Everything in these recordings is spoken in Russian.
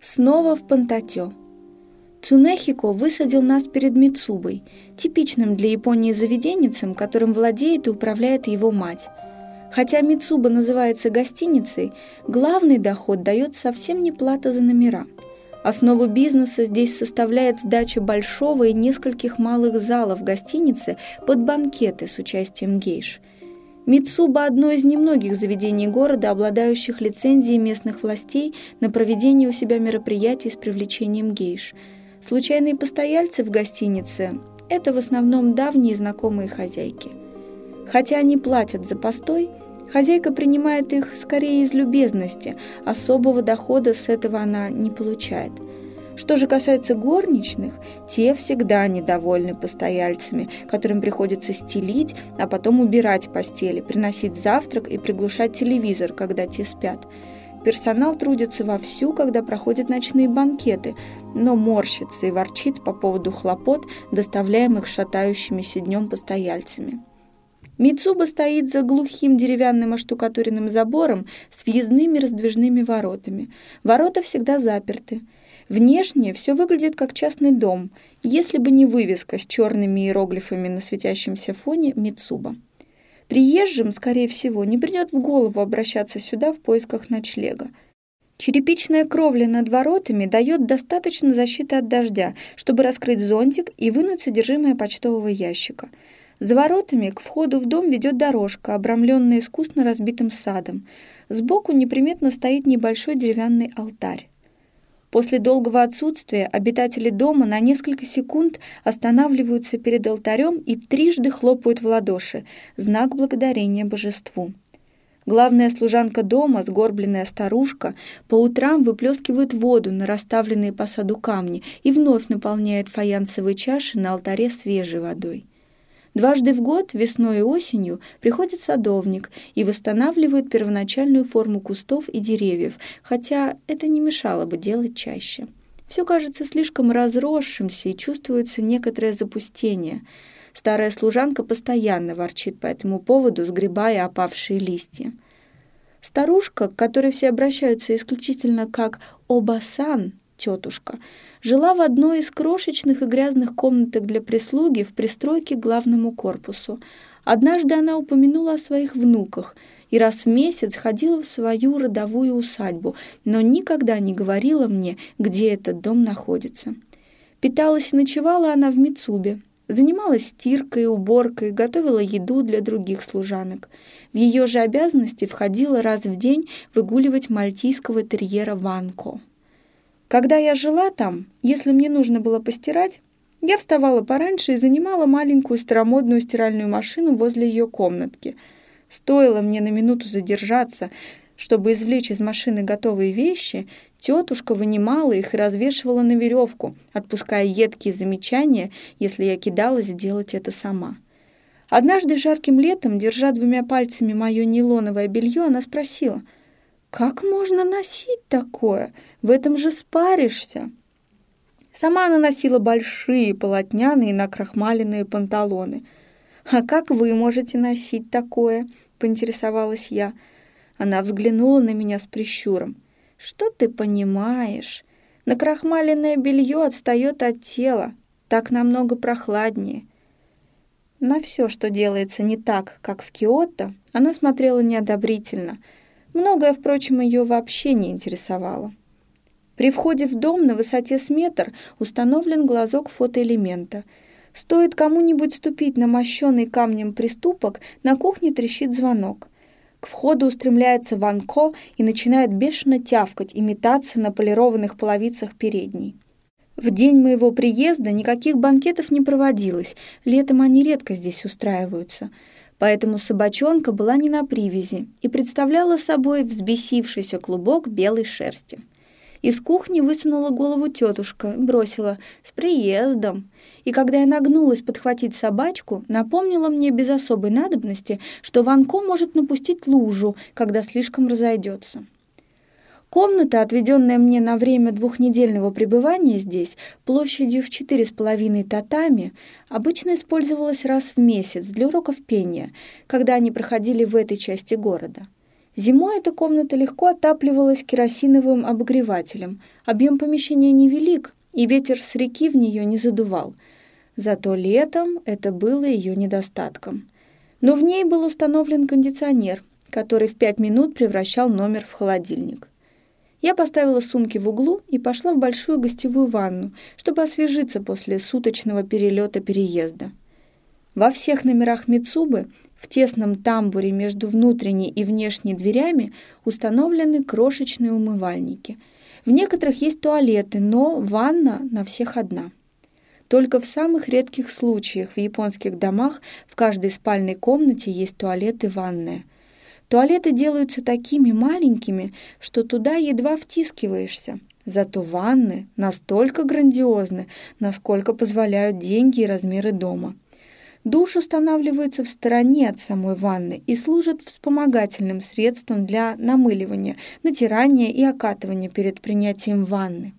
Снова в Пантатё. Цунехико высадил нас перед Мицубой, типичным для Японии заведенницем, которым владеет и управляет его мать. Хотя Мицуба называется гостиницей, главный доход дает совсем не плата за номера. Основу бизнеса здесь составляет сдача большого и нескольких малых залов гостиницы под банкеты с участием гейш – Мицуба – одно из немногих заведений города, обладающих лицензией местных властей на проведение у себя мероприятий с привлечением гейш. Случайные постояльцы в гостинице – это в основном давние знакомые хозяйки. Хотя они платят за постой, хозяйка принимает их скорее из любезности, особого дохода с этого она не получает – что же касается горничных, те всегда недовольны постояльцами, которым приходится стелить, а потом убирать постели, приносить завтрак и приглушать телевизор, когда те спят. Персонал трудится вовсю, когда проходят ночные банкеты, но морщится и ворчит по поводу хлопот, доставляемых шатающимися днем постояльцами. Мицуба стоит за глухим деревянным оштукатуренным забором с въездными раздвижными воротами. Ворота всегда заперты. Внешне все выглядит как частный дом, если бы не вывеска с черными иероглифами на светящемся фоне Мицуба. Приезжим, скорее всего, не придет в голову обращаться сюда в поисках ночлега. Черепичная кровля над воротами дает достаточно защиты от дождя, чтобы раскрыть зонтик и вынуть содержимое почтового ящика. За воротами к входу в дом ведет дорожка, обрамленная искусно разбитым садом. Сбоку неприметно стоит небольшой деревянный алтарь. После долгого отсутствия обитатели дома на несколько секунд останавливаются перед алтарем и трижды хлопают в ладоши, знак благодарения божеству. Главная служанка дома, сгорбленная старушка, по утрам выплескивает воду на расставленные по саду камни и вновь наполняет фаянсовые чаши на алтаре свежей водой. Дважды в год, весной и осенью, приходит садовник и восстанавливает первоначальную форму кустов и деревьев, хотя это не мешало бы делать чаще. Все кажется слишком разросшимся и чувствуется некоторое запустение. Старая служанка постоянно ворчит по этому поводу, сгребая опавшие листья. Старушка, к которой все обращаются исключительно как «обасан», тетушка, жила в одной из крошечных и грязных комнаток для прислуги в пристройке к главному корпусу. Однажды она упомянула о своих внуках и раз в месяц ходила в свою родовую усадьбу, но никогда не говорила мне, где этот дом находится. Питалась и ночевала она в Мицубе, Занималась стиркой, уборкой, готовила еду для других служанок. В ее же обязанности входило раз в день выгуливать мальтийского терьера Ванко. Когда я жила там, если мне нужно было постирать, я вставала пораньше и занимала маленькую старомодную стиральную машину возле ее комнатки. Стоило мне на минуту задержаться, чтобы извлечь из машины готовые вещи, тетушка вынимала их и развешивала на веревку, отпуская едкие замечания, если я кидалась сделать это сама. Однажды жарким летом, держа двумя пальцами мое нейлоновое белье, она спросила — как можно носить такое? В этом же спаришься. Сама она носила большие полотняные накрахмаленные панталоны. «А как вы можете носить такое?» — поинтересовалась я. Она взглянула на меня с прищуром. «Что ты понимаешь? Накрахмаленное белье отстает от тела. Так намного прохладнее». На все, что делается не так, как в Киото, она смотрела неодобрительно — Многое, впрочем, ее вообще не интересовало. При входе в дом на высоте с метр установлен глазок фотоэлемента. Стоит кому-нибудь ступить на мощенный камнем приступок, на кухне трещит звонок. К входу устремляется Ванко и начинает бешено тявкать и метаться на полированных половицах передней. В день моего приезда никаких банкетов не проводилось, летом они редко здесь устраиваются — поэтому собачонка была не на привязи и представляла собой взбесившийся клубок белой шерсти. Из кухни высунула голову тетушка, бросила «С приездом!» И когда я нагнулась подхватить собачку, напомнила мне без особой надобности, что Ванко может напустить лужу, когда слишком разойдется. Комната, отведенная мне на время двухнедельного пребывания здесь, площадью в четыре с половиной татами, обычно использовалась раз в месяц для уроков пения, когда они проходили в этой части города. Зимой эта комната легко отапливалась керосиновым обогревателем. Объем помещения невелик, и ветер с реки в нее не задувал. Зато летом это было ее недостатком. Но в ней был установлен кондиционер, который в пять минут превращал номер в холодильник. Я поставила сумки в углу и пошла в большую гостевую ванну, чтобы освежиться после суточного перелета-переезда. Во всех номерах Мицубы в тесном тамбуре между внутренней и внешней дверями установлены крошечные умывальники. В некоторых есть туалеты, но ванна на всех одна. Только в самых редких случаях в японских домах в каждой спальной комнате есть туалет и ванная. Туалеты делаются такими маленькими, что туда едва втискиваешься. Зато ванны настолько грандиозны, насколько позволяют деньги и размеры дома. Душ устанавливается в стороне от самой ванны и служит вспомогательным средством для намыливания, натирания и окатывания перед принятием ванны.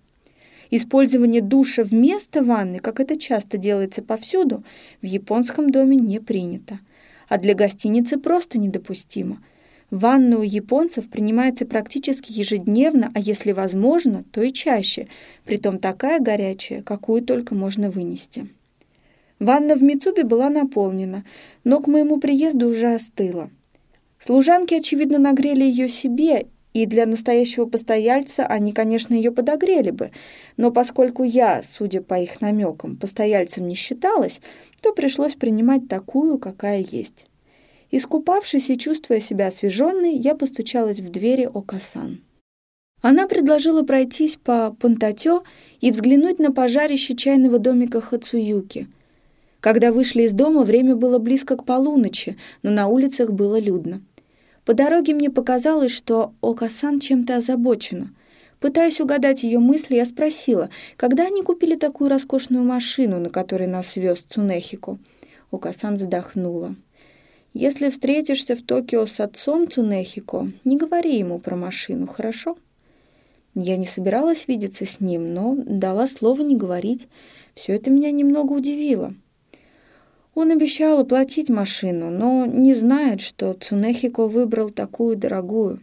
Использование душа вместо ванны, как это часто делается повсюду, в японском доме не принято. А для гостиницы просто недопустимо. Ванна у японцев принимается практически ежедневно, а если возможно, то и чаще, притом такая горячая, какую только можно вынести. Ванна в Мицубе была наполнена, но к моему приезду уже остыла. Служанки, очевидно, нагрели ее себе, и для настоящего постояльца они, конечно, ее подогрели бы, но поскольку я, судя по их намекам, постояльцем не считалась, то пришлось принимать такую, какая есть. Искупавшись и чувствуя себя освеженной, я постучалась в двери Окасан. Она предложила пройтись по Пантатё и взглянуть на пожарище чайного домика Хацуюки — когда вышли из дома, время было близко к полуночи, но на улицах было людно. По дороге мне показалось, что Окасан чем-то озабочена. Пытаясь угадать ее мысли, я спросила, когда они купили такую роскошную машину, на которой нас вез Цунехико. Окасан вздохнула. «Если встретишься в Токио с отцом Цунехико, не говори ему про машину, хорошо?» Я не собиралась видеться с ним, но дала слово не говорить. Все это меня немного удивило. Он обещал оплатить машину, но не знает, что Цунехико выбрал такую дорогую.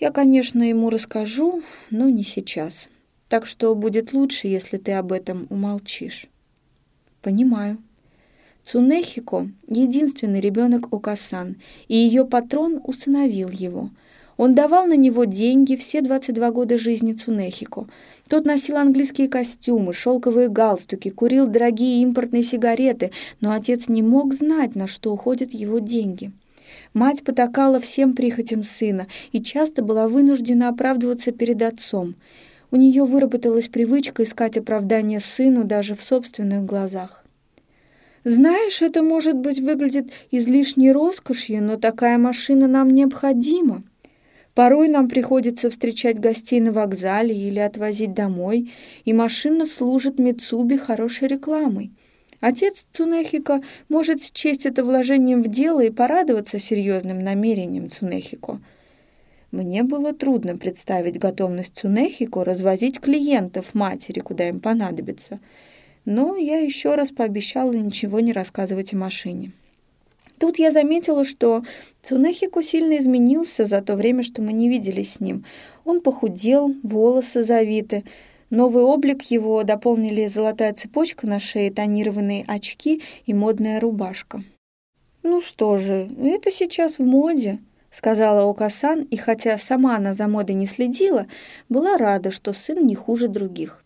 Я, конечно, ему расскажу, но не сейчас. Так что будет лучше, если ты об этом умолчишь. Понимаю. Цунехико — единственный ребенок Окасан, и ее патрон усыновил его — он давал на него деньги все 22 года жизни Цунехико. Тот носил английские костюмы, шелковые галстуки, курил дорогие импортные сигареты, но отец не мог знать, на что уходят его деньги. Мать потакала всем прихотям сына и часто была вынуждена оправдываться перед отцом. У нее выработалась привычка искать оправдание сыну даже в собственных глазах. «Знаешь, это, может быть, выглядит излишней роскошью, но такая машина нам необходима», Порой нам приходится встречать гостей на вокзале или отвозить домой, и машина служит Мицуби хорошей рекламой. Отец Цунехико может счесть это вложением в дело и порадоваться серьезным намерением Цунехико. Мне было трудно представить готовность Цунехико развозить клиентов матери, куда им понадобится. Но я еще раз пообещала ничего не рассказывать о машине. Тут я заметила, что Цунехико сильно изменился за то время, что мы не виделись с ним. Он похудел, волосы завиты. Новый облик его дополнили золотая цепочка на шее, тонированные очки и модная рубашка. «Ну что же, это сейчас в моде», — сказала Окасан, и хотя сама она за модой не следила, была рада, что сын не хуже других.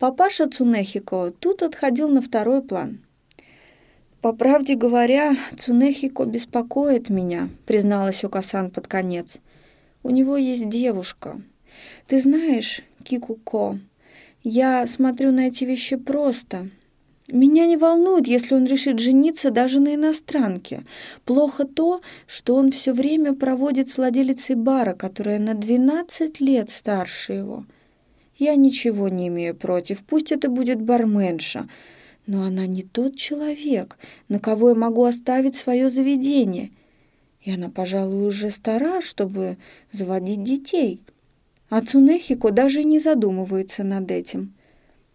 Папаша Цунехико тут отходил на второй план — «По правде говоря, Цунехико беспокоит меня», — призналась Окасан под конец. «У него есть девушка. Ты знаешь, Кикуко, я смотрю на эти вещи просто. Меня не волнует, если он решит жениться даже на иностранке. Плохо то, что он все время проводит с владелицей бара, которая на 12 лет старше его. Я ничего не имею против, пусть это будет барменша» но она не тот человек, на кого я могу оставить свое заведение. И она, пожалуй, уже стара, чтобы заводить детей. А Цунехико даже не задумывается над этим.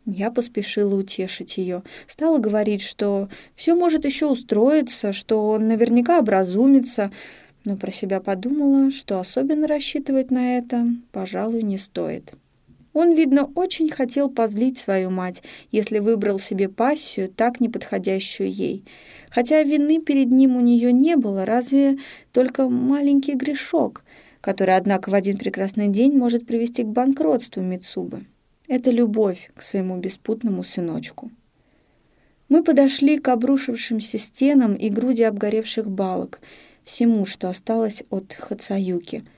Я поспешила утешить ее. Стала говорить, что все может еще устроиться, что он наверняка образумится. но про себя подумала, что особенно рассчитывать на это, пожалуй, не стоит. Он, видно, очень хотел позлить свою мать, если выбрал себе пассию, так неподходящую ей. Хотя вины перед ним у нее не было, разве только маленький грешок, который, однако, в один прекрасный день может привести к банкротству Мицубы. Это любовь к своему беспутному сыночку. Мы подошли к обрушившимся стенам и груди обгоревших балок, всему, что осталось от Хацаюки —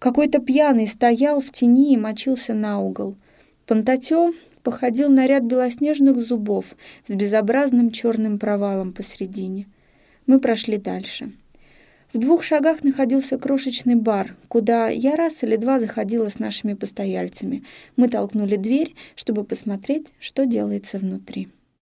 какой-то пьяный стоял в тени и мочился на угол. Пантатё походил на ряд белоснежных зубов с безобразным черным провалом посредине. Мы прошли дальше. В двух шагах находился крошечный бар, куда я раз или два заходила с нашими постояльцами. Мы толкнули дверь, чтобы посмотреть, что делается внутри.